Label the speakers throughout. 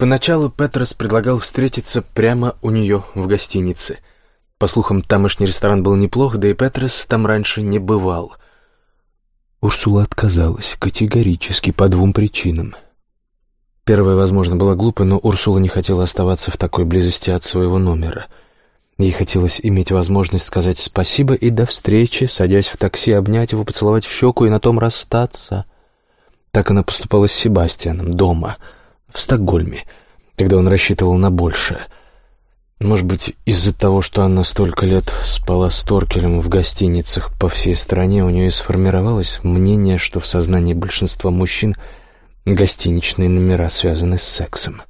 Speaker 1: Поначалу Петрос предлагал встретиться прямо у нее в гостинице. По слухам, тамошний ресторан был неплох, да и Петрос там раньше не бывал. Урсула отказалась категорически по двум причинам. Первая, возможно, была глупой, но Урсула не хотела оставаться в такой близости от своего номера. Ей хотелось иметь возможность сказать спасибо и до встречи, садясь в такси, обнять его, поцеловать в щеку и на том расстаться. Так она поступала с Себастьяном дома — в Стокгольме, когда он рассчитывал на большее. Может быть, из-за того, что она столько лет спала с Торкелем в гостиницах по всей стране, у нее и сформировалось мнение, что в сознании большинства мужчин гостиничные номера связаны с сексом.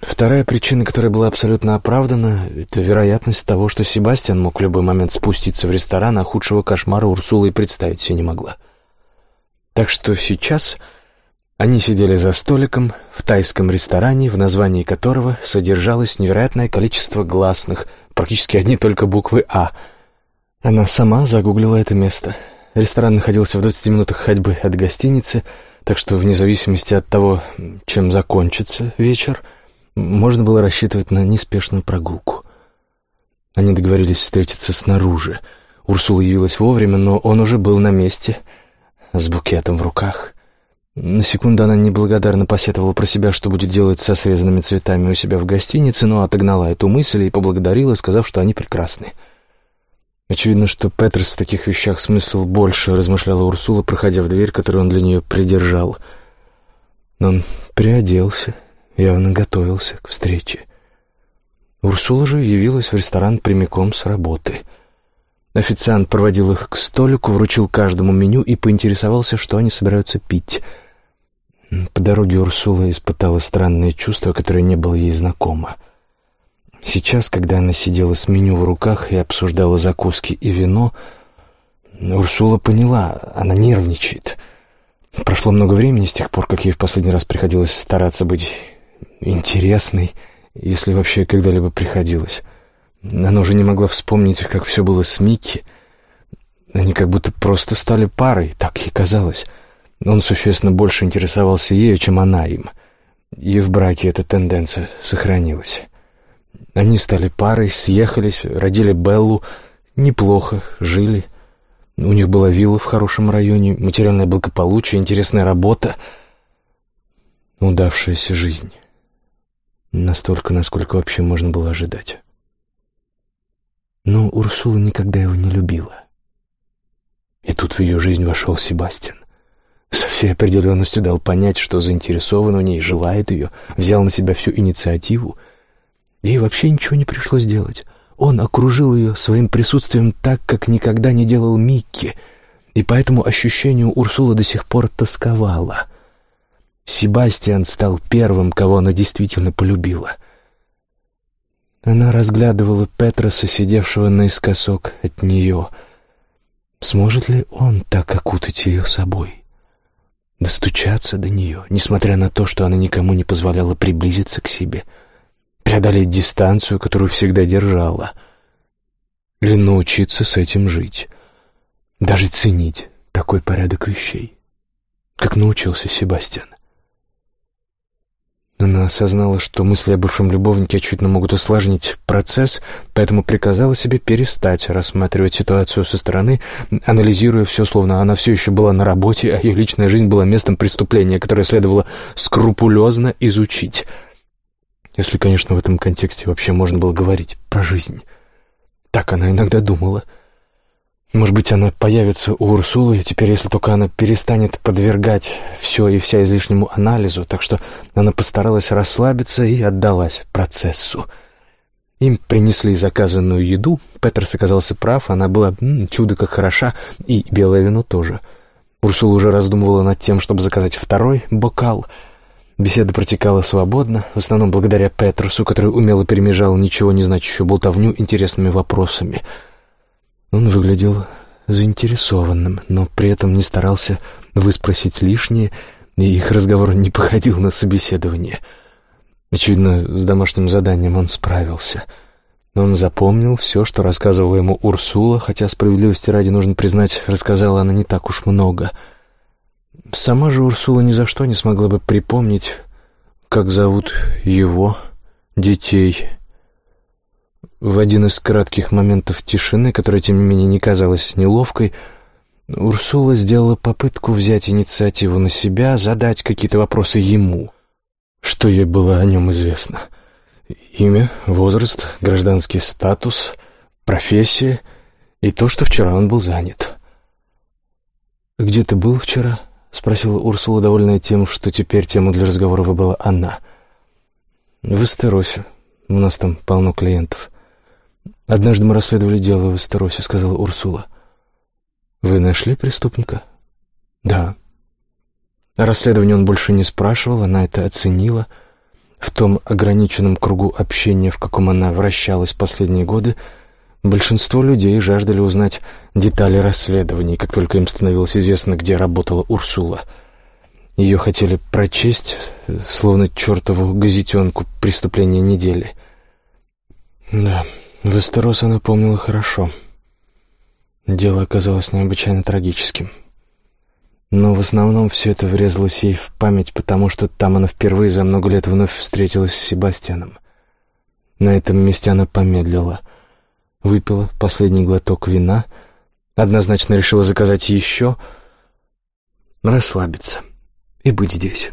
Speaker 1: Вторая причина, которая была абсолютно оправдана, это вероятность того, что Себастьян мог в любой момент спуститься в ресторан, а худшего кошмара Урсула и представить себе не могла. Так что сейчас они сидели за столиком в тайском ресторане, в названии которого содержалось невероятное количество гласных, практически одни только буквы «А». Она сама загуглила это место. Ресторан находился в 20 минутах ходьбы от гостиницы, так что вне зависимости от того, чем закончится вечер, можно было рассчитывать на неспешную прогулку. Они договорились встретиться снаружи. Урсула явилась вовремя, но он уже был на месте, с букетом в руках — на секунду она неблагодарно посетовала про себя, что будет делать со срезанными цветами у себя в гостинице, но отогнала эту мысль и поблагодарила, сказав, что они прекрасны. Очевидно, что Петерс в таких вещах смыслил больше, размышляла Урсула, проходя в дверь, которую он для нее придержал. Но он приоделся, явно готовился к встрече. Урсула же явилась в ресторан прямиком с работы — Официант проводил их к столику, вручил каждому меню и поинтересовался, что они собираются пить — по дороге Урсула испытала странное чувство, которое не было ей знакомо. Сейчас, когда она сидела с меню в руках и обсуждала закуски и вино, Урсула поняла, она нервничает. Прошло много времени с тех пор, как ей в последний раз приходилось стараться быть интересной, если вообще когда-либо приходилось. Она уже не могла вспомнить, как все было с Микки. Они как будто просто стали парой, так ей казалось. Он существенно больше интересовался ею, чем она им. И в браке эта тенденция сохранилась. Они стали парой, съехались, родили Беллу, неплохо жили. У них была вилла в хорошем районе, материальное благополучие, интересная работа. Удавшаяся жизнь. Настолько, насколько вообще можно было ожидать. Но Урсула никогда его не любила. И тут в ее жизнь вошел Себастьян. Со всей определенностью дал понять, что заинтересован в ней, желает ее, взял на себя всю инициативу. Ей вообще ничего не пришлось делать. Он окружил ее своим присутствием так, как никогда не делал Микки, и по этому ощущению Урсула до сих пор тосковала. Себастьян стал первым, кого она действительно полюбила. Она разглядывала Петроса, сидевшего наискосок от нее. Сможет ли он так окутать ее собой? Достучаться до нее, несмотря на то, что она никому не позволяла приблизиться к себе, преодолеть дистанцию, которую всегда держала, или научиться с этим жить, даже ценить такой порядок вещей, как научился Себастьян. Она осознала, что мысли о бывшем любовнике очевидно могут усложнить процесс, поэтому приказала себе перестать рассматривать ситуацию со стороны, анализируя все, словно она все еще была на работе, а ее личная жизнь была местом преступления, которое следовало скрупулезно изучить. Если, конечно, в этом контексте вообще можно было говорить про жизнь. Так она иногда думала — может быть, она появится у Урсулы, теперь, если только она перестанет подвергать все и вся излишнему анализу, так что она постаралась расслабиться и отдалась процессу. Им принесли заказанную еду, Петерс оказался прав, она была м, чудо как хороша, и белое вино тоже. Урсула уже раздумывала над тем, чтобы заказать второй бокал. Беседа протекала свободно, в основном благодаря Петрусу, который умело перемежал ничего не значащую болтовню интересными вопросами — он выглядел заинтересованным, но при этом не старался выспросить лишнее, и их разговор не походил на собеседование. Очевидно, с домашним заданием он справился. Он запомнил все, что рассказывала ему Урсула, хотя, справедливости ради, нужно признать, рассказала она не так уж много. Сама же Урсула ни за что не смогла бы припомнить, как зовут его, детей. В один из кратких моментов тишины, которая, тем не менее, не казалась неловкой, Урсула сделала попытку взять инициативу на себя, задать какие-то вопросы ему. Что ей было о нем известно? Имя, возраст, гражданский статус, профессия и то, что вчера он был занят. «Где ты был вчера?» — спросила Урсула, довольная тем, что теперь тему для разговора выбрала она. «В Эстеросе. У нас там полно клиентов». «Однажды мы расследовали дело в Эстеросе», — сказала Урсула. «Вы нашли преступника?» «Да». О расследовании он больше не спрашивал, она это оценила. В том ограниченном кругу общения, в каком она вращалась последние годы, большинство людей жаждали узнать детали расследований, как только им становилось известно, где работала Урсула. Ее хотели прочесть, словно чертову газетенку «Преступление недели». Да, Вестерос она помнила хорошо. Дело оказалось необычайно трагическим. Но в основном все это врезалось ей в память, потому что там она впервые за много лет вновь встретилась с Себастьяном. На этом месте она помедлила. Выпила последний глоток вина, однозначно решила заказать еще, расслабиться и быть здесь.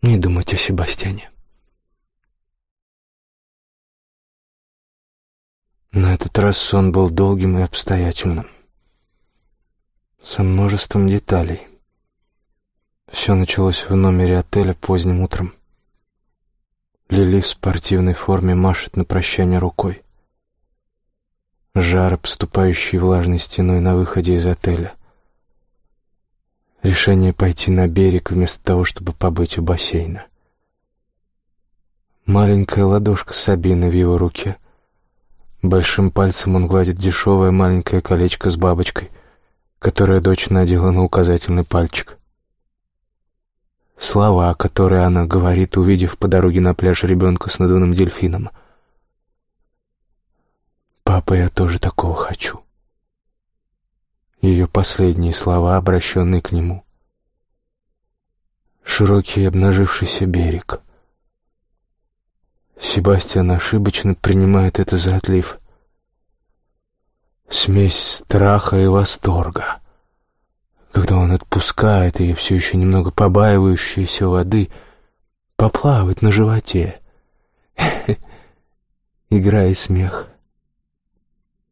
Speaker 1: Не думать о Себастьяне. На этот раз сон был долгим и обстоятельным, со множеством деталей. Все началось в номере отеля поздним утром. Лили в спортивной форме машет на прощание рукой. Жар, обступающий влажной стеной на выходе из отеля. Решение пойти на берег вместо того, чтобы побыть у бассейна. Маленькая ладошка Сабины в его руке — Большим пальцем он гладит дешевое маленькое колечко с бабочкой, которое дочь надела на указательный пальчик. Слова, которые она говорит, увидев по дороге на пляж ребенка с надувным дельфином. «Папа, я тоже такого хочу». Ее последние слова, обращенные к нему. Широкий обнажившийся берег — Себастьян ошибочно принимает это за отлив. Смесь страха и восторга. Когда он отпускает ее все еще немного побаивающейся воды, поплавать на животе. Игра и смех.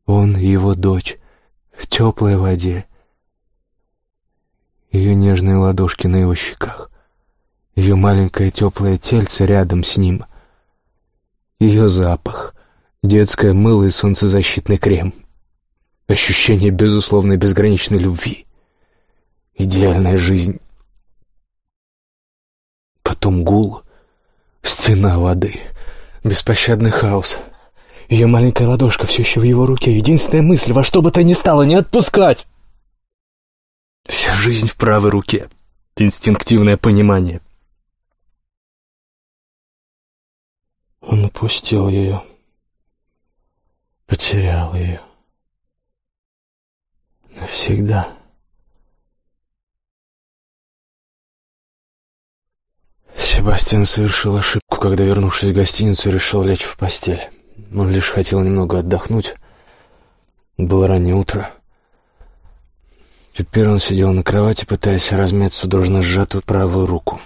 Speaker 1: Он и его дочь в теплой воде. Ее нежные ладошки на его щеках. Ее маленькое теплое тельце рядом с ним — ее запах, детское мыло и солнцезащитный крем. Ощущение безусловной безграничной любви. Идеальная жизнь. Потом гул, стена воды, беспощадный хаос. Ее маленькая ладошка все еще в его руке. Единственная мысль, во что бы то ни стало, не отпускать. Вся жизнь в правой руке. Инстинктивное понимание. Он упустил ее, потерял ее. Навсегда. Себастьян совершил ошибку, когда, вернувшись в гостиницу, решил лечь в постель. Он лишь хотел немного отдохнуть. Было раннее утро. Теперь он сидел на кровати, пытаясь размять судорожно сжатую правую руку.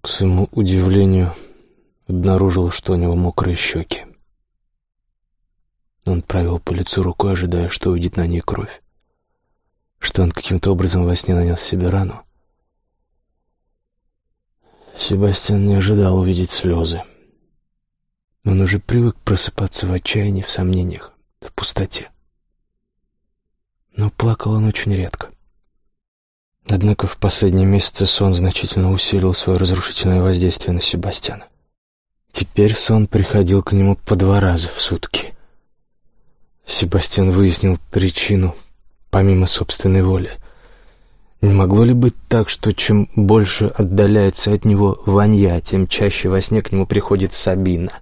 Speaker 1: К своему удивлению, обнаружил, что у него мокрые щеки. Он провел по лицу рукой, ожидая, что увидит на ней кровь. Что он каким-то образом во сне нанес себе рану. Себастьян не ожидал увидеть слезы. Он уже привык просыпаться в отчаянии, в сомнениях, в пустоте. Но плакал он очень редко. Однако в последние месяцы сон значительно усилил свое разрушительное воздействие на Себастьяна. Теперь сон приходил к нему по два раза в сутки. Себастьян выяснил причину, помимо собственной воли. Не могло ли быть так, что чем больше отдаляется от него Ванья, тем чаще во сне к нему приходит Сабина?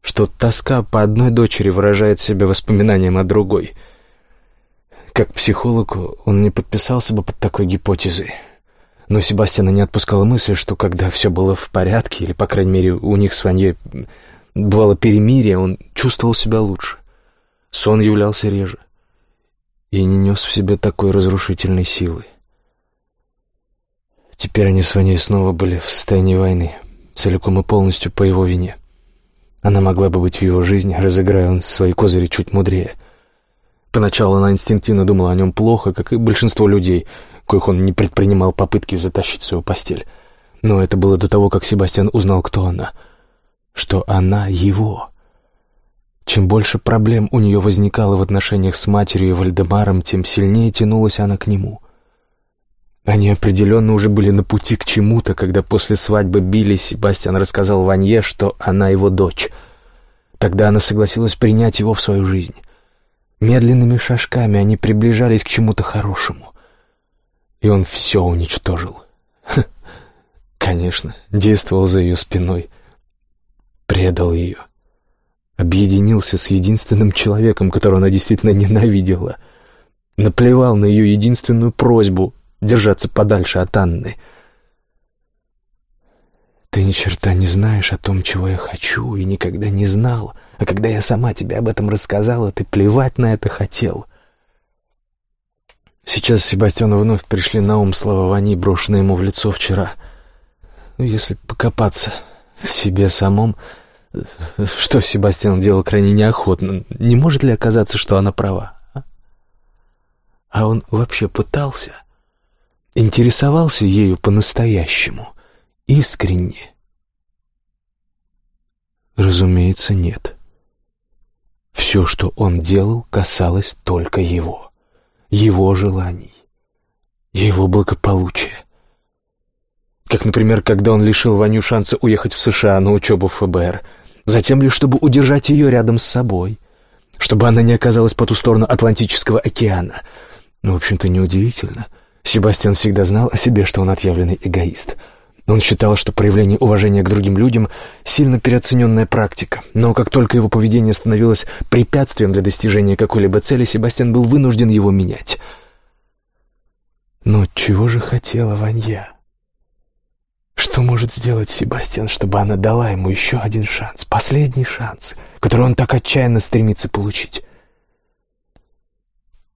Speaker 1: Что тоска по одной дочери выражает себя воспоминанием о другой? Как психолог он не подписался бы под такой гипотезой. Но Себастьяна не отпускала мысль, что когда все было в порядке, или, по крайней мере, у них с Ванье бывало перемирие, он чувствовал себя лучше. Сон являлся реже и не нес в себе такой разрушительной силы. Теперь они с Ваней снова были в состоянии войны, целиком и полностью по его вине. Она могла бы быть в его жизни, разыграя он свои козыри чуть мудрее. Поначалу она инстинктивно думала о нем плохо, как и большинство людей, коих он не предпринимал попытки затащить свою постель. Но это было до того, как Себастьян узнал, кто она. Что она его. Чем больше проблем у нее возникало в отношениях с матерью и Вальдемаром, тем сильнее тянулась она к нему. Они определенно уже были на пути к чему-то, когда после свадьбы Билли Себастьян рассказал Ванье, что она его дочь. Тогда она согласилась принять его в свою жизнь. Медленными шажками они приближались к чему-то хорошему. И он все уничтожил. Ха, конечно, действовал за ее спиной. Предал ее. Объединился с единственным человеком, которого она действительно ненавидела. Наплевал на ее единственную просьбу держаться подальше от Анны. Ты ни черта не знаешь о том, чего я хочу, и никогда не знал. А когда я сама тебе об этом рассказала, ты плевать на это хотел. Сейчас Себастьяну вновь пришли на ум слова Вани, брошенные ему в лицо вчера. Ну, если покопаться в себе самом, что Себастьян делал крайне неохотно, не может ли оказаться, что она права? А, а он вообще пытался? интересовался ею по-настоящему, искренне? Разумеется, нет. Все, что он делал, касалось только его, его желаний, его благополучия. Как, например, когда он лишил Ваню шанса уехать в США на учебу в ФБР, затем лишь чтобы удержать ее рядом с собой, чтобы она не оказалась по ту сторону Атлантического океана. Ну, в общем-то, неудивительно — Себастьян всегда знал о себе, что он отъявленный эгоист. Он считал, что проявление уважения к другим людям — сильно переоцененная практика, но как только его поведение становилось препятствием для достижения какой-либо цели, Себастьян был вынужден его менять. Но чего же хотела Ванья? Что может сделать Себастьян, чтобы она дала ему еще один шанс, последний шанс, который он так отчаянно стремится получить?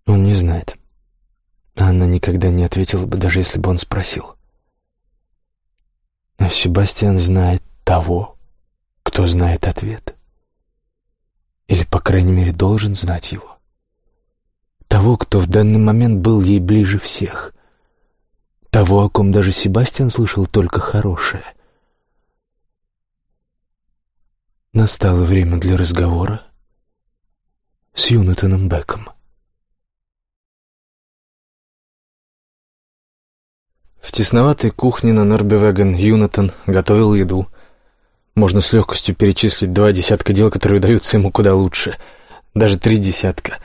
Speaker 1: Он не знает. Анна никогда не ответила бы, даже если бы он спросил. Но Себастьян знает того, кто знает ответ. Или, по крайней мере, должен знать его. Того, кто в данный момент был ей ближе всех. Того, о ком даже Себастьян слышал только хорошее. Настало время для разговора с Юнатаном Беком. В тесноватой кухне на Норбевеген Юнатан готовил еду. Можно с легкостью перечислить два десятка дел, которые удаются ему куда лучше. Даже три десятка.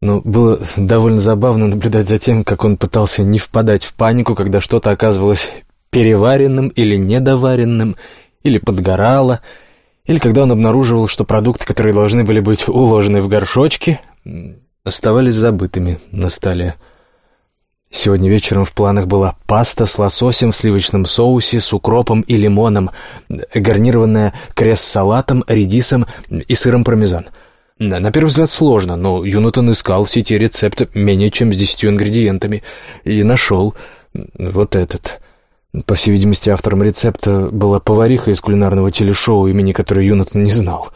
Speaker 1: Но было довольно забавно наблюдать за тем, как он пытался не впадать в панику, когда что-то оказывалось переваренным или недоваренным, или подгорало, или когда он обнаруживал, что продукты, которые должны были быть уложены в горшочки, оставались забытыми на столе. Сегодня вечером в планах была паста с лососем в сливочном соусе, с укропом и лимоном, гарнированная крест-салатом, редисом и сыром пармезан. На первый взгляд сложно, но Юнатон искал в сети рецепт менее чем с десятью ингредиентами и нашел вот этот. По всей видимости, автором рецепта была повариха из кулинарного телешоу, имени которой Юнатон не знал.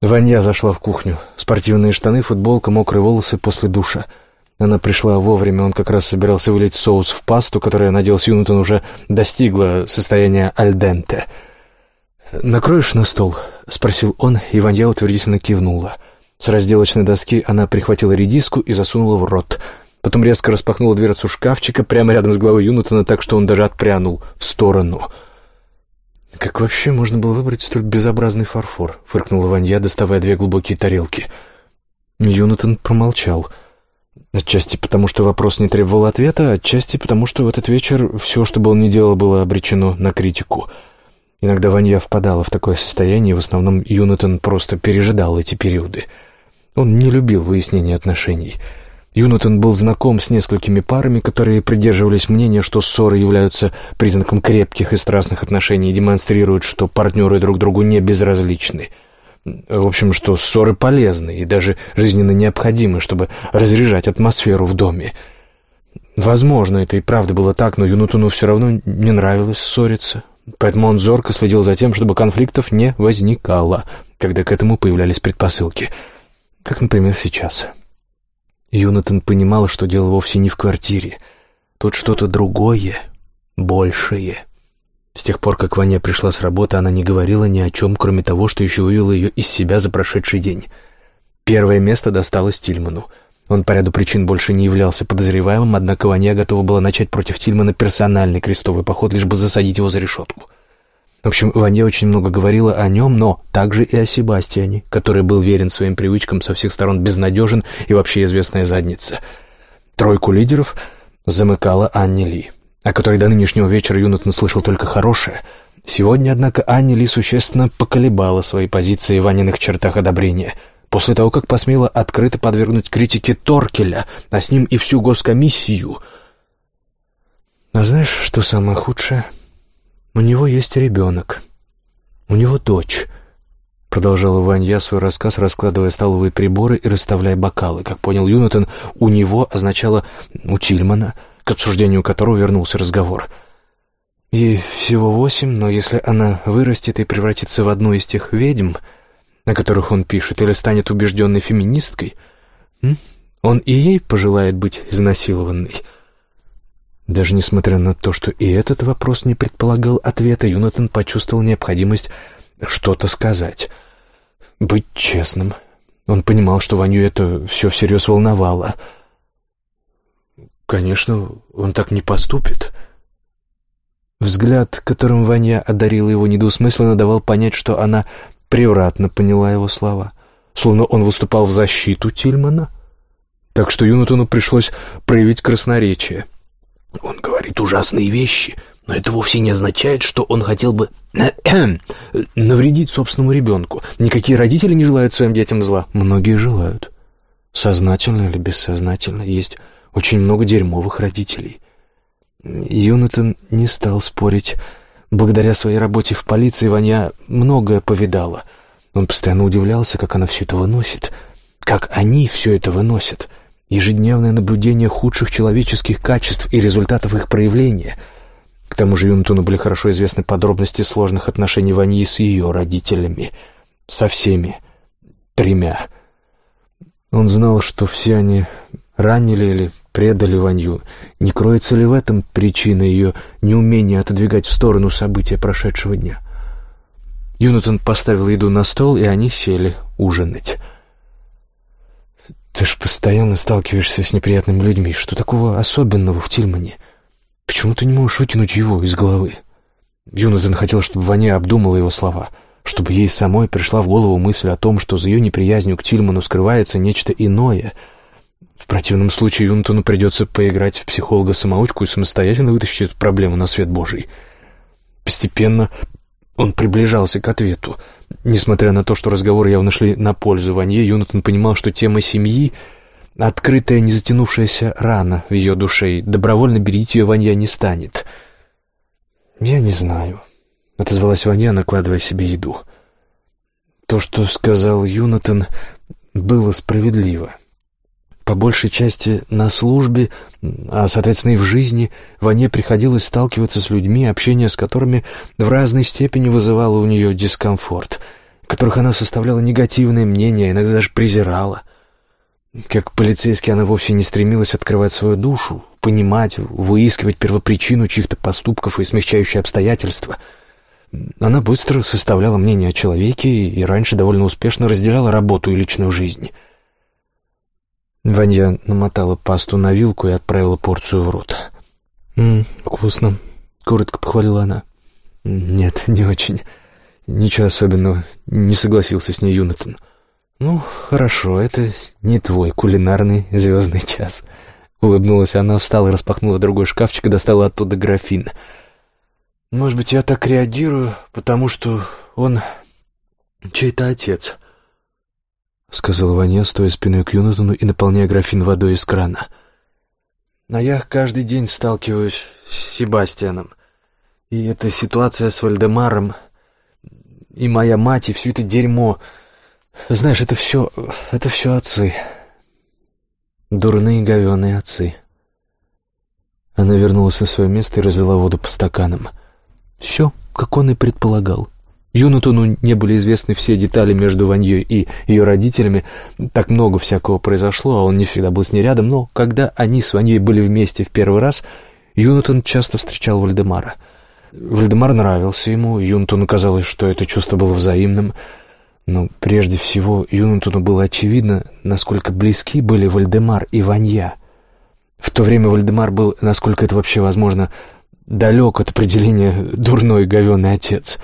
Speaker 1: Ваня зашла в кухню. Спортивные штаны, футболка, мокрые волосы после душа — она пришла вовремя, он как раз собирался вылить соус в пасту, которая, надеялся, Юнутон уже достигла состояния альденте. «Накроешь на стол?» — спросил он, и Ванья утвердительно кивнула. С разделочной доски она прихватила редиску и засунула в рот. Потом резко распахнула дверцу шкафчика прямо рядом с головой Юнутона, так что он даже отпрянул в сторону. «Как вообще можно было выбрать столь безобразный фарфор?» — фыркнула Ванья, доставая две глубокие тарелки. Юнатон промолчал — Отчасти потому, что вопрос не требовал ответа, отчасти потому, что в этот вечер все, что бы он ни делал, было обречено на критику. Иногда Ванья впадала в такое состояние, в основном Юнатан просто пережидал эти периоды. Он не любил выяснения отношений. Юнатон был знаком с несколькими парами, которые придерживались мнения, что ссоры являются признаком крепких и страстных отношений и демонстрируют, что партнеры друг другу не безразличны. В общем, что ссоры полезны и даже жизненно необходимы, чтобы разряжать атмосферу в доме. Возможно, это и правда было так, но Юнутону все равно не нравилось ссориться. Поэтому он зорко следил за тем, чтобы конфликтов не возникало, когда к этому появлялись предпосылки. Как, например, сейчас. Юнатан понимал, что дело вовсе не в квартире. Тут что-то другое, большее. С тех пор, как Ваня пришла с работы, она не говорила ни о чем, кроме того, что еще вывела ее из себя за прошедший день. Первое место досталось Тильману. Он по ряду причин больше не являлся подозреваемым, однако Ваня готова была начать против Тильмана персональный крестовый поход, лишь бы засадить его за решетку. В общем, Ваня очень много говорила о нем, но также и о Себастьяне, который был верен своим привычкам, со всех сторон безнадежен и вообще известная задница. Тройку лидеров замыкала Анни Ли, о которой до нынешнего вечера Юнатон слышал только хорошее. Сегодня, однако, Анни Ли существенно поколебала свои позиции в Ваниных чертах одобрения — после того, как посмела открыто подвергнуть критике Торкеля, а с ним и всю госкомиссию. А знаешь, что самое худшее? У него есть ребенок. У него дочь. Продолжала Ванья свой рассказ, раскладывая столовые приборы и расставляя бокалы. Как понял Юнатан, «у него» означало «у Тильмана», к обсуждению которого вернулся разговор. Ей всего восемь, но если она вырастет и превратится в одну из тех ведьм, на которых он пишет, или станет убежденной феминисткой, он и ей пожелает быть изнасилованной. Даже несмотря на то, что и этот вопрос не предполагал ответа, Юнатан почувствовал необходимость что-то сказать. Быть честным. Он понимал, что Ваню это все всерьез волновало. Конечно, он так не поступит. Взгляд, которым Ваня одарила его недвусмысленно, давал понять, что она превратно поняла его слова, словно он выступал в защиту Тильмана. Так что Юнатону пришлось проявить красноречие.
Speaker 2: Он говорит ужасные вещи, но это вовсе не означает, что он хотел бы навредить собственному ребенку. Никакие родители не желают своим детям зла.
Speaker 1: Многие желают. Сознательно или бессознательно. Есть очень много дерьмовых родителей. Юнатон не стал спорить. Благодаря своей работе в полиции Ваня многое повидала. Он постоянно удивлялся, как она все это выносит. Как они все это выносят — ежедневное наблюдение худших человеческих качеств и результатов их проявления. К тому же Юнтуну были хорошо известны подробности сложных отношений Ваньи с ее родителями. Со всеми. Тремя. Он знал, что все они ранили или предали Ванью. Не кроется ли в этом причина ее неумения отодвигать в сторону события прошедшего дня? Юнатон поставил еду на стол, и они сели ужинать. Ты ж постоянно сталкиваешься с неприятными людьми. Что такого особенного в Тильмане? Почему ты не можешь выкинуть его из головы? Юнатан хотел, чтобы Ваня обдумала его слова, чтобы ей самой пришла в голову мысль о том, что за ее неприязнью к Тильману скрывается нечто иное. В противном случае Юнатану придется поиграть в психолога-самоучку и самостоятельно вытащить эту проблему на свет Божий. Постепенно он приближался к ответу. Несмотря на то, что разговоры явно шли на пользу Ванье, Юнатан понимал, что тема семьи — открытая, не затянувшаяся рана в ее душе, и добровольно берить ее Ванья не станет. «Я не знаю», — отозвалась Ванья, накладывая себе еду. То, что сказал Юнатан, было справедливо. По большей части на службе, а, соответственно, и в жизни, Ване приходилось сталкиваться с людьми, общение с которыми в разной степени вызывало у нее дискомфорт, которых она составляла негативное мнение, иногда даже презирала. Как полицейский она вовсе не стремилась открывать свою душу, понимать, выискивать первопричину чьих-то поступков и смягчающие обстоятельства. Она быстро составляла мнение о человеке и раньше довольно успешно разделяла работу и личную жизнь — Ванья намотала пасту на вилку и отправила порцию в рот. «Ммм, вкусно», — коротко похвалила она. «Нет, не очень. Ничего особенного. Не согласился с ней Юнатан». «Ну, хорошо, это не твой кулинарный звездный час». Улыбнулась она, встала и распахнула другой шкафчик и достала оттуда графин. «Может быть, я так реагирую, потому что он чей-то отец». Сказал Ваня, стоя спиной к Юнатону и наполняя графин водой из крана. «Но я каждый день сталкиваюсь с Себастьяном. И эта ситуация с Вальдемаром, и моя мать, и все это дерьмо. Знаешь, это все... это все отцы. Дурные говеные отцы». Она вернулась на свое место и разлила воду по стаканам. Все, как он и предполагал. Юнатану не были известны все детали между Ваньей и ее родителями. Так много всякого произошло, а он не всегда был с ней рядом. Но когда они с Ваньей были вместе в первый раз, Юнатан часто встречал Вальдемара. Вальдемар нравился ему, Юнатану казалось, что это чувство было взаимным. Но прежде всего Юнатану было очевидно, насколько близки были Вальдемар и Ванья. В то время Вальдемар был, насколько это вообще возможно, далек от определения «дурной говеный отец».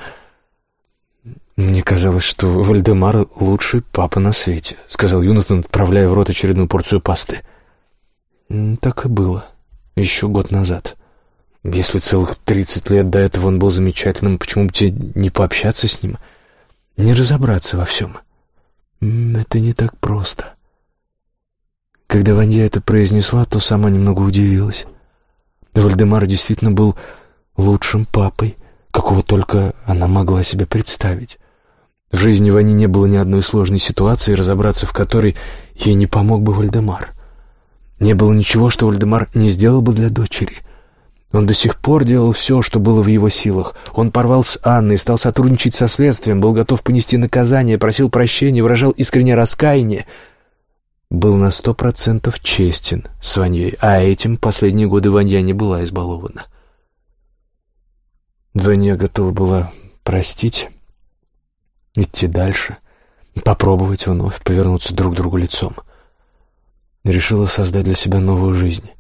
Speaker 1: «Мне казалось, что Вальдемар — лучший папа на свете», — сказал Юнатан, отправляя в рот очередную порцию пасты. «Так и было. Еще год назад. Если целых тридцать лет до этого он был замечательным, почему бы тебе не пообщаться с ним, не разобраться во всем? Это не так просто». Когда Ванья это произнесла, то сама немного удивилась. Вальдемар действительно был лучшим папой, какого только она могла себе представить. В жизни Вани не было ни одной сложной ситуации, разобраться в которой ей не помог бы Вальдемар. Не было ничего, что Вальдемар не сделал бы для дочери. Он до сих пор делал все, что было в его силах. Он порвал с Анной, стал сотрудничать со следствием, был готов понести наказание, просил прощения, выражал искреннее раскаяние. Был на сто процентов честен с Ваньей, а этим последние годы Ванья не была избалована. Ванья готова была простить идти дальше, попробовать вновь повернуться друг к другу лицом. Решила создать для себя новую жизнь.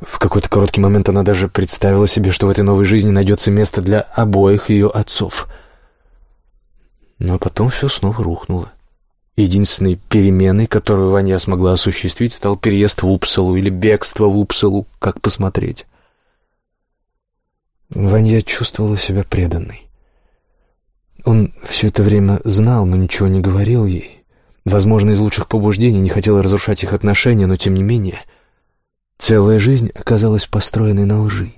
Speaker 1: В какой-то короткий момент она даже представила себе, что в этой новой жизни найдется место для обоих ее отцов. Но потом все снова рухнуло. Единственной переменой, которую Ваня смогла осуществить, стал переезд в Упсалу или бегство в Упсалу, как посмотреть. Ваня чувствовала себя преданной. Он все это время знал, но ничего не говорил ей. Возможно, из лучших побуждений не хотел разрушать их отношения, но тем не менее... Целая жизнь оказалась построенной на лжи.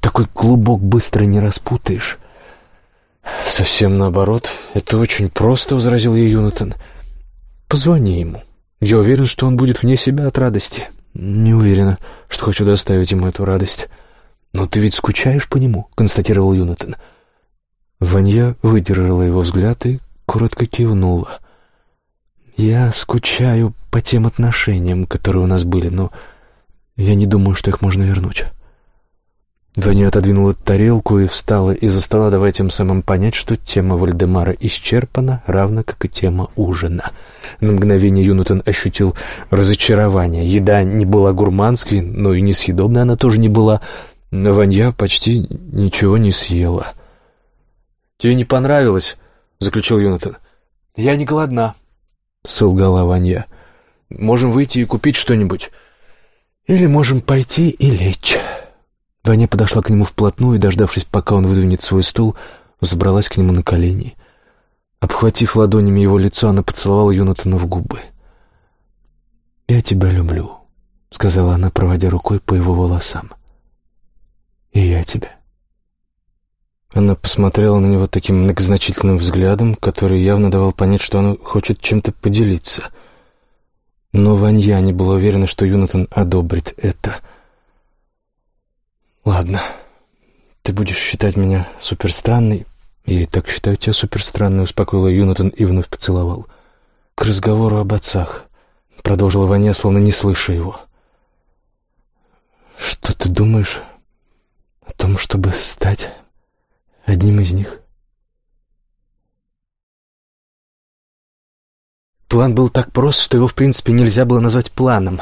Speaker 1: Такой клубок быстро не распутаешь. «Совсем наоборот. Это очень просто», — возразил ей Юнатан. «Позвони ему. Я уверен, что он будет вне себя от радости». «Не уверена, что хочу доставить ему эту радость». «Но ты ведь скучаешь по нему», — констатировал Юнатан. «Юнатан». Ванья выдержала его взгляд и коротко кивнула. «Я скучаю по тем отношениям, которые у нас были, но я не думаю, что их можно вернуть». Ваня отодвинула тарелку и встала из-за стола, давая тем самым понять, что тема Вальдемара исчерпана, равно как и тема ужина. На мгновение Юнутон ощутил разочарование. Еда не была гурманской, но и несъедобной она тоже не была. Но Ванья почти ничего не съела. «Тебе не понравилось?» — заключил Юнатан. «Я не голодна», — солгала Ванья. «Можем выйти и купить что-нибудь. Или можем пойти и лечь». Ваня подошла к нему вплотную и, дождавшись, пока он выдвинет свой стул, взобралась к нему на колени. Обхватив ладонями его лицо, она поцеловала Юнатана в губы. «Я тебя люблю», — сказала она, проводя рукой по его волосам. «И я тебя». Она посмотрела на него таким многозначительным взглядом, который явно давал понять, что она хочет чем-то поделиться. Но Ванья не была уверена, что Юнатан одобрит это. «Ладно, ты будешь считать меня суперстранной?» «Я и так считаю тебя суперстранной», — успокоила Юнатан и вновь поцеловал. «К разговору об отцах», — продолжила Ваня, словно не слыша его. «Что ты думаешь о том, чтобы стать...» одним из них. План был так прост, что его, в принципе, нельзя было назвать планом.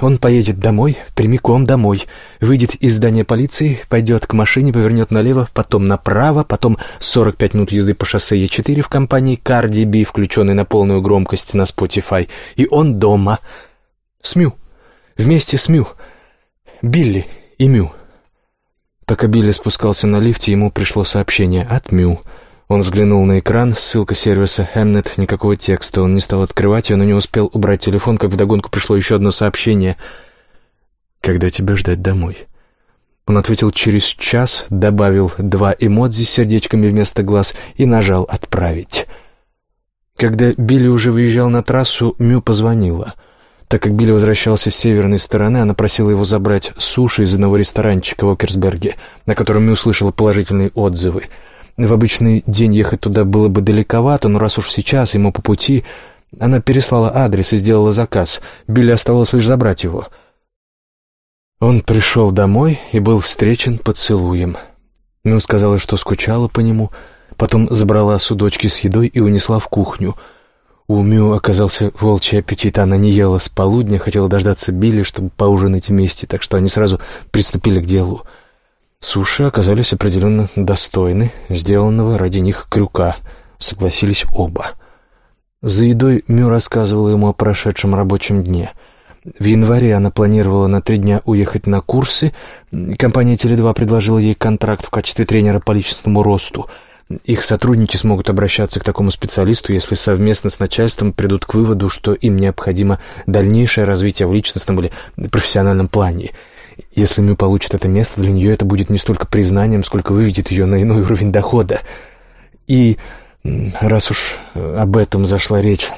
Speaker 1: Он поедет домой, прямиком домой, выйдет из здания полиции, пойдет к машине, повернет налево, потом направо, потом 45 минут езды по шоссе Е4 в компании Cardi B, включенной на полную громкость на Spotify, и он дома. С Мю. Вместе с Мю. Билли и Мю. Пока Билли спускался на лифте, ему пришло сообщение от Мю. Он взглянул на экран, ссылка сервиса Hemnet, никакого текста. Он не стал открывать ее, но не успел убрать телефон, как вдогонку пришло еще одно сообщение. «Когда тебя ждать домой?» Он ответил через час, добавил два эмодзи с сердечками вместо глаз и нажал «Отправить». Когда Билли уже выезжал на трассу, Мю позвонила. Так как Билли возвращался с северной стороны, она просила его забрать суши из одного ресторанчика в Окерсберге, на котором Мю услышала положительные отзывы — в обычный день ехать туда было бы далековато, но раз уж сейчас ему по пути... Она переслала адрес и сделала заказ. Билли оставалось лишь забрать его. Он пришел домой и был встречен поцелуем. Мю сказала, что скучала по нему, потом забрала судочки с едой и унесла в кухню. У Мю оказался волчий аппетит, она не ела с полудня, хотела дождаться Билли, чтобы поужинать вместе, так что они сразу приступили к делу — Суши оказались определенно достойны сделанного ради них крюка, согласились оба. За едой Мю рассказывала ему о прошедшем рабочем дне. В январе она планировала на три дня уехать на курсы. Компания «Теле2» предложила ей контракт в качестве тренера по личностному росту. Их сотрудники смогут обращаться к такому специалисту, если совместно с начальством придут к выводу, что им необходимо дальнейшее развитие в личностном или профессиональном плане – если Мю получит это место, для нее это будет не столько признанием, сколько выведет ее на иной уровень дохода. И раз уж э, об этом зашла речь,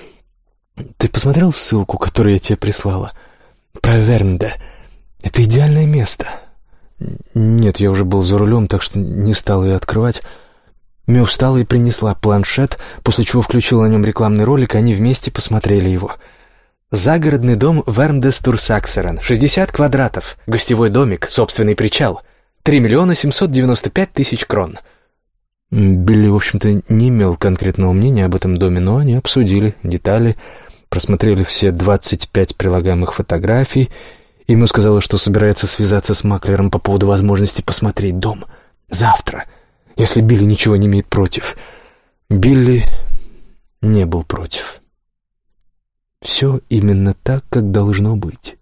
Speaker 1: ты посмотрел ссылку, которую я тебе прислала? Про Вермде. Это идеальное место. Нет, я уже был за рулем, так что не стал ее открывать. Мю встала и принесла планшет, после чего включила на нем рекламный ролик, и они вместе посмотрели его — Загородный дом Вермдестурсаксерен, 60 квадратов, гостевой домик, собственный причал. 3 миллиона 795 тысяч крон. Билли, в общем-то, не имел конкретного мнения об этом доме, но они обсудили детали, просмотрели все 25 прилагаемых фотографий. Ему сказала, что собирается связаться с маклером по поводу возможности посмотреть дом. Завтра, если Билли ничего не имеет против. Билли не был против. Все именно так, как должно быть.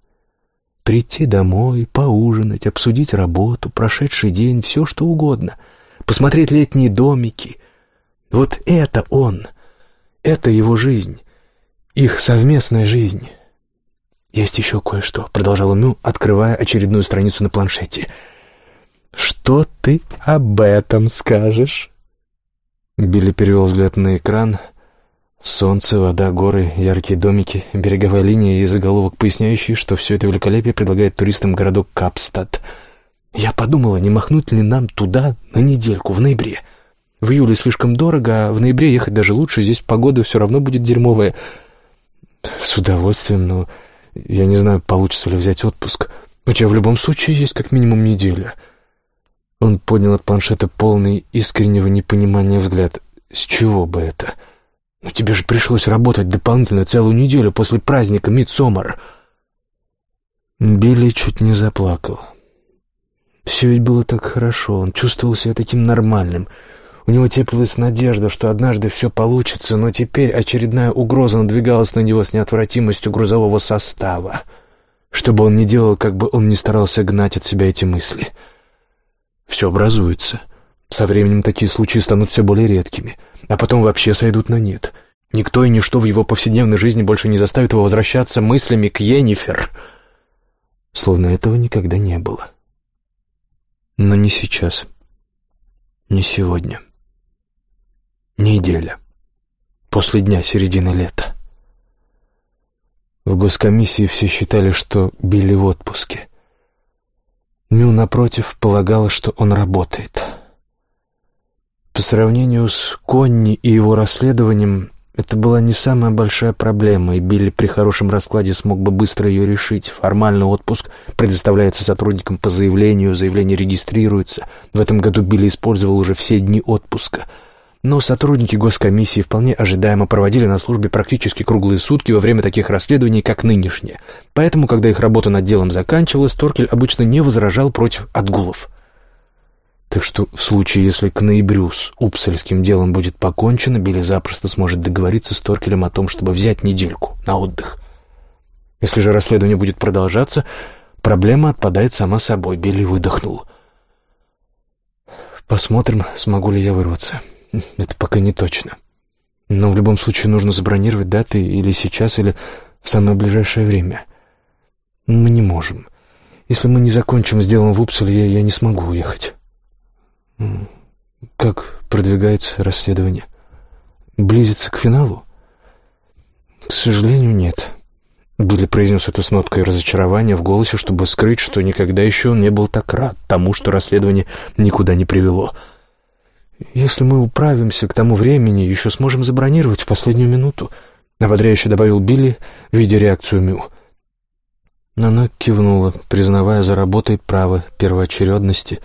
Speaker 1: Прийти домой, поужинать, обсудить работу, прошедший день, все что угодно. Посмотреть летние домики. Вот это он. Это его жизнь. Их совместная жизнь. «Есть еще кое-что», — продолжал Мю, открывая очередную страницу на планшете. «Что ты об этом скажешь?» Билли перевел взгляд на экран — Солнце, вода, горы, яркие домики, береговая линия и заголовок, поясняющий, что все это великолепие предлагает туристам городок Капстад. Я подумала, не махнуть ли нам туда на недельку, в ноябре. В июле слишком дорого, а в ноябре ехать даже лучше, здесь погода все равно будет дерьмовая. С удовольствием, но я не знаю, получится ли взять отпуск. У тебя в любом случае есть как минимум неделя. Он поднял от планшета полный искреннего непонимания взгляд. С чего бы это? — но тебе же пришлось работать дополнительно целую неделю после праздника Мидсомар. Билли чуть не заплакал. Все ведь было так хорошо, он чувствовал себя таким нормальным. У него теплилась надежда, что однажды все получится, но теперь очередная угроза надвигалась на него с неотвратимостью грузового состава. Что бы он ни делал, как бы он ни старался гнать от себя эти мысли. Все образуется. Со временем такие случаи станут все более редкими, а потом вообще сойдут на нет. Никто и ничто в его повседневной жизни больше не заставит его возвращаться мыслями к Йеннифер. Словно этого никогда не было. Но не сейчас. Не сегодня. Неделя. После дня середины лета. В госкомиссии все считали, что Билли в отпуске. Мю, напротив, полагала, что он работает. По сравнению с Конни и его расследованием, это была не самая большая проблема, и Билли при хорошем раскладе смог бы быстро ее решить. Формально отпуск предоставляется сотрудникам по заявлению, заявление регистрируется. В этом году Билли использовал уже все дни отпуска. Но сотрудники госкомиссии вполне ожидаемо проводили на службе практически круглые сутки во время таких расследований, как нынешнее. Поэтому, когда их работа над делом заканчивалась, Торкель обычно не возражал против отгулов. Так что в случае, если к ноябрю с Упсальским делом будет покончено, Билли запросто сможет договориться с Торкелем о том, чтобы взять недельку на отдых. Если же расследование будет продолжаться, проблема отпадает сама собой. Билли выдохнул. «Посмотрим, смогу ли я вырваться. Это пока не точно. Но в любом случае нужно забронировать даты или сейчас, или в самое ближайшее время. Мы не можем. Если мы не закончим с делом в Упселе, я, я не смогу уехать. Как продвигается расследование? Близится к финалу? К сожалению, нет. Билли произнес это с ноткой разочарования в голосе, чтобы скрыть, что никогда еще он не был так рад тому, что расследование никуда не привело. «Если мы управимся к тому времени, еще сможем забронировать в последнюю минуту», — ободряюще добавил Билли, видя реакцию Мю. Она кивнула, признавая за работой право первоочередности,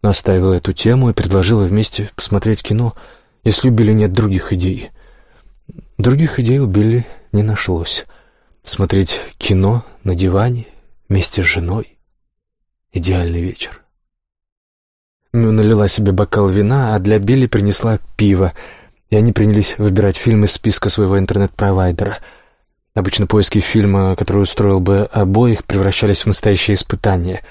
Speaker 1: оставила эту тему и предложила вместе посмотреть кино, если у Билли нет других идей. Других идей у Билли не нашлось. Смотреть кино на диване вместе с женой — идеальный вечер. Мю налила себе бокал вина, а для Билли принесла пиво, и они принялись выбирать фильм из списка своего интернет-провайдера. Обычно поиски фильма, который устроил бы обоих, превращались в настоящее испытание.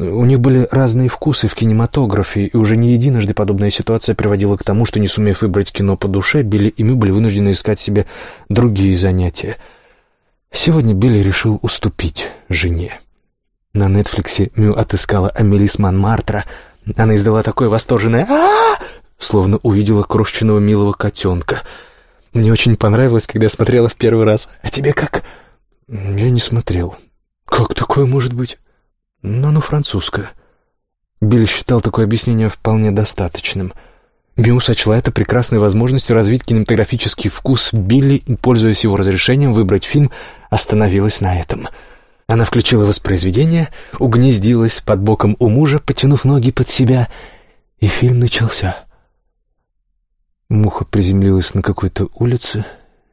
Speaker 1: У них были разные вкусы в кинематографе, и уже не единожды подобная ситуация приводила к тому, что, не сумев выбрать кино по душе, Билли и Мю были вынуждены искать себе другие занятия. Сегодня Билли решил уступить жене. На Нетфликсе Мю отыскала Амелис Монмартра — она издала такое восторженное а, словно увидела крошечного милого котенка. Мне очень понравилось, когда я смотрела в первый раз. А тебе как? Я не смотрел. Как такое может быть? Но оно французское. Билли считал такое объяснение вполне достаточным. Миу сочла это прекрасной возможностью развить кинематографический вкус Билли и, пользуясь его разрешением выбрать фильм, остановилась на этом — она включила воспроизведение, угнездилась под боком у мужа, потянув ноги под себя, и фильм начался. Муха приземлилась на какой-то улице,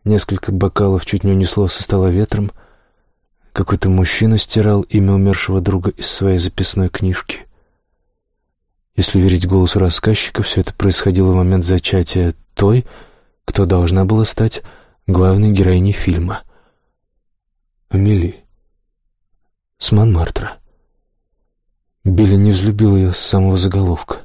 Speaker 1: несколько бокалов чуть не унесло со стола ветром. Какой-то мужчина стирал имя умершего друга из своей записной книжки. Если верить голосу рассказчика, все это происходило в момент зачатия той, кто должна была стать главной героиней фильма. Амели с Монмартра. Билли не взлюбил ее с самого заголовка.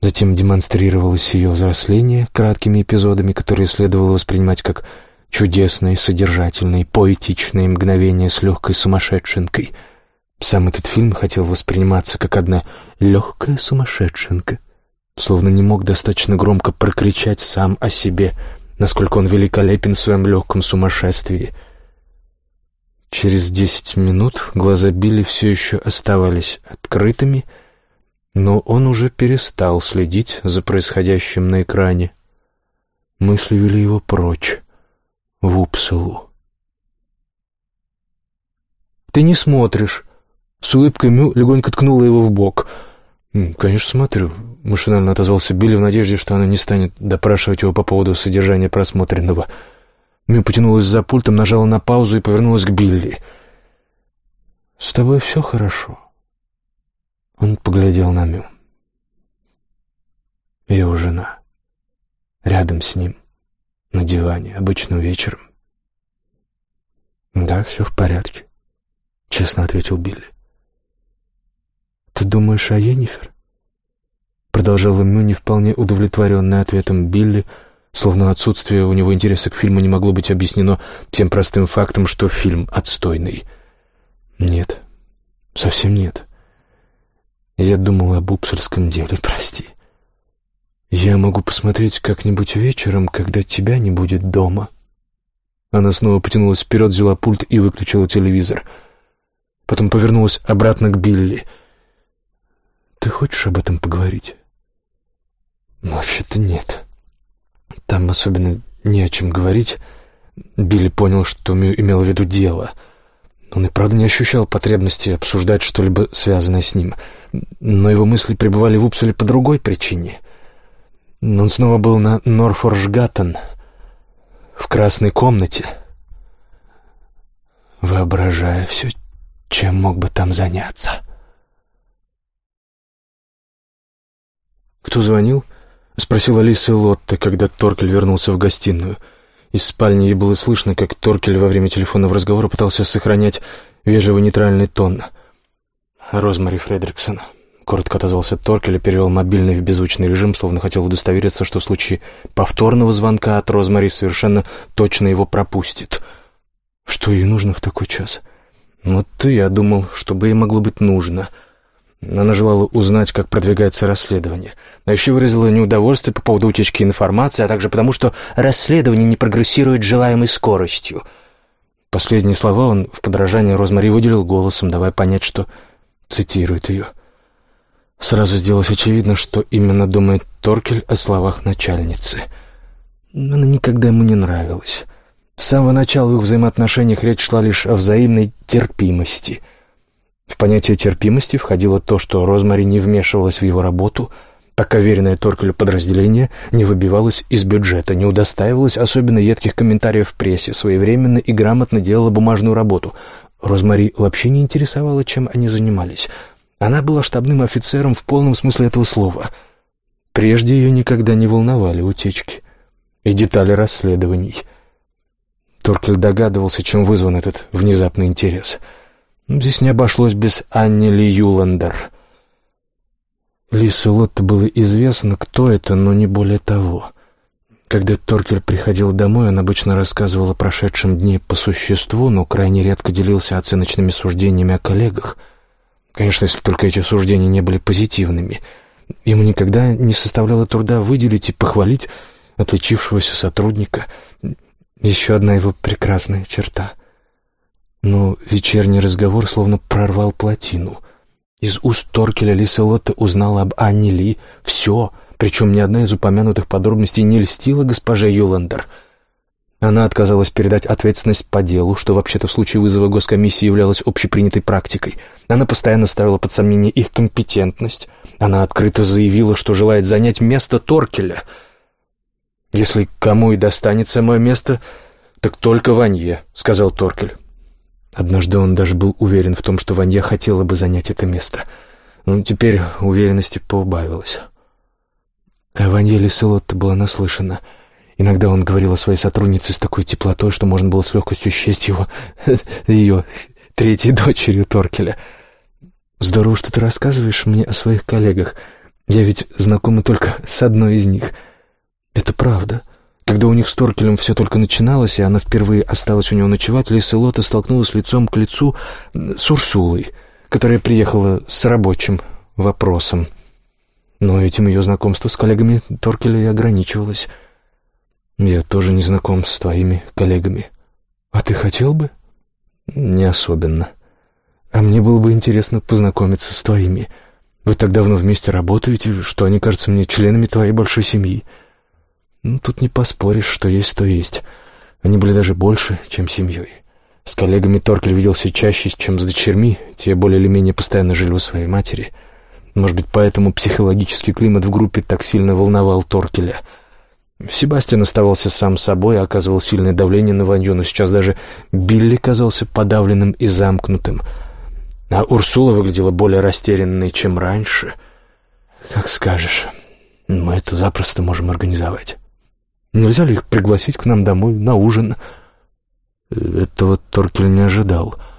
Speaker 1: Затем демонстрировалось ее взросление краткими эпизодами, которые следовало воспринимать как чудесные, содержательные, поэтичные мгновения с легкой сумасшедшенкой. Сам этот фильм хотел восприниматься как одна легкая сумасшедшенка, словно не мог достаточно громко прокричать сам о себе, насколько он великолепен в своем легком сумасшествии — Через десять минут глаза Билли все еще оставались открытыми, но он уже перестал следить за происходящим на экране. Мысли вели его прочь, в Упсалу. «Ты не смотришь!» С улыбкой Мю легонько ткнула его в бок. «Конечно, смотрю», — машинально отозвался Билли в надежде, что она не станет допрашивать его по поводу содержания просмотренного. Мю потянулась за пультом, нажала на паузу и повернулась к Билли. «С тобой все хорошо?» Он поглядел на Мю. Его жена. Рядом с ним, на диване, обычным вечером. «Да, все в порядке», — честно ответил Билли. «Ты думаешь о Йеннифер?» Продолжала Мю, не вполне удовлетворенная ответом Билли, — словно отсутствие у него интереса к фильму не могло быть объяснено тем простым фактом, что фильм отстойный. Нет, совсем нет. Я думал об упсерском деле, прости. Я могу посмотреть как-нибудь вечером, когда тебя не будет дома. Она снова потянулась вперед, взяла пульт и выключила телевизор. Потом повернулась обратно к Билли. «Ты хочешь об этом поговорить?» «Вообще-то нет». Там особенно не о чем говорить. Билли понял, что Мю имел в виду дело. Он и правда не ощущал потребности обсуждать что-либо связанное с ним. Но его мысли пребывали в Упселе по другой причине. Он снова был на Норфоржгаттен, в красной комнате, воображая все, чем мог бы там заняться. «Кто звонил?» — спросила Лиса Лотта, когда Торкель вернулся в гостиную. Из спальни ей было слышно, как Торкель во время телефонного разговора пытался сохранять вежливо нейтральный тон. «Розмари Фредериксон. — коротко отозвался Торкель и перевел мобильный в беззвучный режим, словно хотел удостовериться, что в случае повторного звонка от Розмари совершенно точно его пропустит. Что ей нужно в такой час? Вот ты, я думал, чтобы ей могло быть нужно. Она желала узнать, как продвигается расследование. А еще выразила неудовольствие по поводу утечки информации, а также потому, что расследование не прогрессирует желаемой скоростью. Последние слова он в подражании Розмари выделил голосом, давая понять, что цитирует ее — Сразу сделалось очевидно, что именно думает Торкель о словах начальницы. Она никогда ему не нравилась. С самого начала в их взаимоотношениях речь шла лишь о взаимной терпимости. В понятие терпимости входило то, что Розмари не вмешивалась в его работу, пока веренное Торкелю подразделение не выбивалось из бюджета, не удостаивалось особенно едких комментариев в прессе, своевременно и грамотно делала бумажную работу. Розмари вообще не интересовала, чем они занимались — она была штабным офицером в полном смысле этого слова. Прежде ее никогда не волновали утечки и детали расследований. Торкель догадывался, чем вызван этот внезапный интерес. Здесь не обошлось без Анни Ли Юландер. Лисе Лотто было известно, кто это, но не более того. Когда Торкель приходил домой, он обычно рассказывал о прошедшем дне по существу, но крайне редко делился оценочными суждениями о коллегах — Конечно, если только эти суждения не были позитивными. Ему никогда не составляло труда выделить и похвалить отличившегося сотрудника. Еще одна его прекрасная черта. Но вечерний разговор словно прорвал плотину. Из уст Торкеля Лиселотта узнала об Анне Ли все, причем ни одна из упомянутых подробностей не льстила госпоже Юландер — она отказалась передать ответственность по делу, что вообще-то в случае вызова госкомиссии являлось общепринятой практикой. Она постоянно ставила под сомнение их компетентность. Она открыто заявила, что желает занять место Торкеля. «Если кому и достанется мое место, так только Ванье», — сказал Торкель. Однажды он даже был уверен в том, что Ванье хотела бы занять это место. Но теперь уверенности поубавилось. О Ванье Леселотта была наслышана — Иногда он говорил о своей сотруднице с такой теплотой, что можно было с легкостью счесть его, ее третьей дочерью Торкеля. «Здорово, что ты рассказываешь мне о своих коллегах. Я ведь знакома только с одной из них. Это правда». Когда у них с Торкелем все только начиналось, и она впервые осталась у него ночевать, Лиселота столкнулась лицом к лицу с Урсулой, которая приехала с рабочим вопросом. Но этим ее знакомство с коллегами Торкеля и ограничивалось. Я тоже не знаком с твоими коллегами. А ты хотел бы? Не особенно. А мне было бы интересно познакомиться с твоими. Вы так давно вместе работаете, что они кажутся мне членами твоей большой семьи. Ну, тут не поспоришь, что есть, то есть. Они были даже больше, чем семьей. С коллегами Торкель виделся чаще, чем с дочерьми, те более или менее постоянно жили у своей матери. Может быть, поэтому психологический климат в группе так сильно волновал Торкеля — Себастьян оставался сам собой, оказывал сильное давление на Ванью, но сейчас даже Билли казался подавленным и замкнутым. А Урсула выглядела более растерянной, чем раньше. «Как скажешь. Мы это запросто можем организовать. Нельзя ли их пригласить к нам домой на ужин?» Этого Торкель не ожидал. «Да».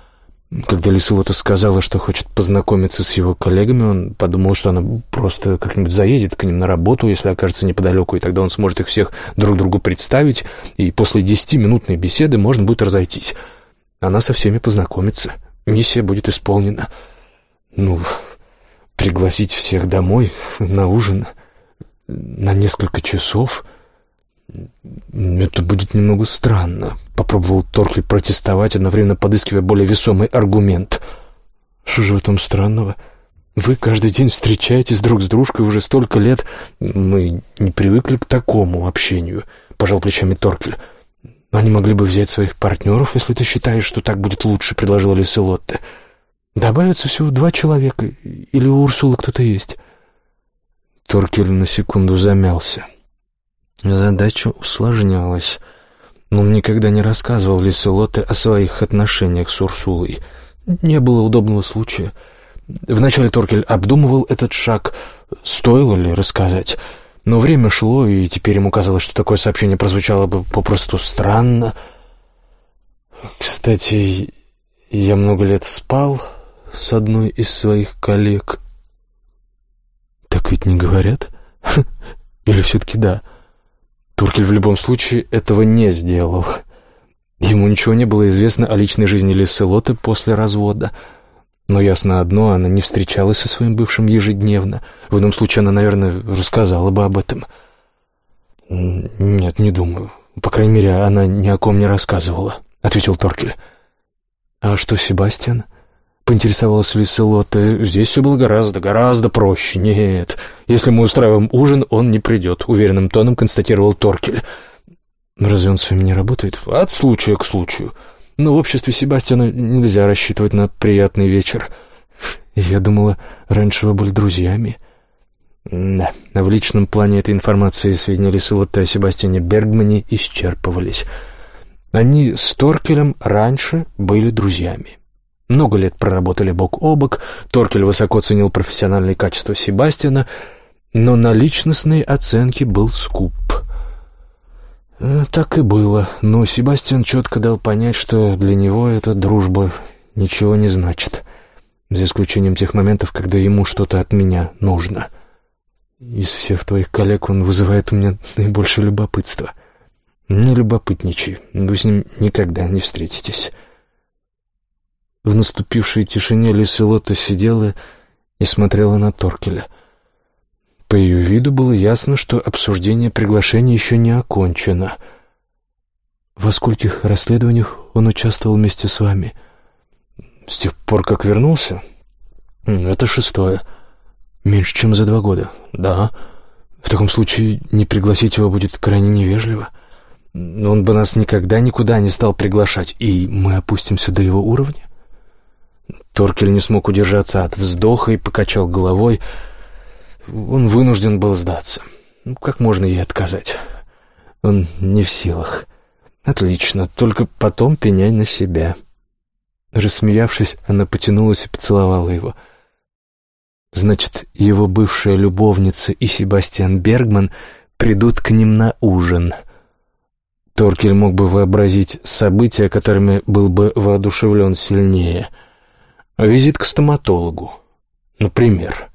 Speaker 1: Когда Лисылота сказала, что хочет познакомиться с его коллегами, он подумал, что она просто как-нибудь заедет к ним на работу, если окажется неподалеку, и тогда он сможет их всех друг другу представить, и после десятиминутной беседы можно будет разойтись. Она со всеми познакомится. Миссия будет исполнена. Ну, пригласить всех домой на ужин на несколько часов «Это будет немного странно», — попробовал Торкли протестовать, одновременно подыскивая более весомый аргумент. «Что же в этом странного? Вы каждый день встречаетесь друг с дружкой уже столько лет. Мы не привыкли к такому общению», — пожал плечами Торкель. «Они могли бы взять своих партнеров, если ты считаешь, что так будет лучше», — предложила Лиселотте. «Добавится всего два человека, или у Урсулы кто-то есть?» Торкель на секунду замялся. Задача усложнялась. Он никогда не рассказывал Лиселоте о своих отношениях с Урсулой. Не было удобного случая. Вначале Торкель обдумывал этот шаг, стоило ли рассказать. Но время шло, и теперь ему казалось, что такое сообщение прозвучало бы попросту странно. Кстати, я много лет спал с одной из своих коллег. Так ведь не говорят? Или все-таки да? Туркель в любом случае этого не сделал. Ему ничего не было известно о личной жизни Лиселоты после развода. Но ясно одно, она не встречалась со своим бывшим ежедневно. В ином случае она, наверное, рассказала бы об этом. «Нет, не думаю. По крайней мере, она ни о ком не рассказывала», — ответил Торкель. «А что Себастьян?» — поинтересовалась Лиселотта. «Здесь все было гораздо, гораздо проще. Нет, если мы устраиваем ужин, он не придет», — уверенным тоном констатировал Торкель. «Разве он с вами не работает?» «От случая к случаю. Но в обществе Себастьяна нельзя рассчитывать на приятный вечер. Я думала, раньше вы были друзьями». Да, в личном плане этой информации сведения Лиселотта о Себастьяне Бергмане исчерпывались. Они с Торкелем раньше были друзьями. Много лет проработали бок о бок, Торкель высоко ценил профессиональные качества Себастьяна, но на личностной оценке был скуп. Э, так и было, но Себастьян четко дал понять, что для него эта дружба ничего не значит, за исключением тех моментов, когда ему что-то от меня нужно. Из всех твоих коллег он вызывает у меня наибольшее любопытство. Не любопытничай, вы с ним никогда не встретитесь». В наступившей тишине Лиселота сидела и смотрела на Торкеля. По ее виду было ясно, что обсуждение приглашения еще не окончено. «Во скольких расследованиях он участвовал вместе с вами?» «С тех пор, как вернулся?» «Это шестое. Меньше, чем за два года?» «Да. В таком случае не пригласить его будет крайне невежливо. Он бы нас никогда никуда не стал приглашать, и мы опустимся до его уровня?» Торкель не смог удержаться от вздоха и покачал головой. Он вынужден был сдаться. Ну, как можно ей отказать? Он не в силах. Отлично, только потом пеняй на себя. Рассмеявшись, она потянулась и поцеловала его. Значит, его бывшая любовница и Себастьян Бергман придут к ним на ужин. Торкель мог бы вообразить события, которыми был бы воодушевлен сильнее — Визит к стоматологу, например.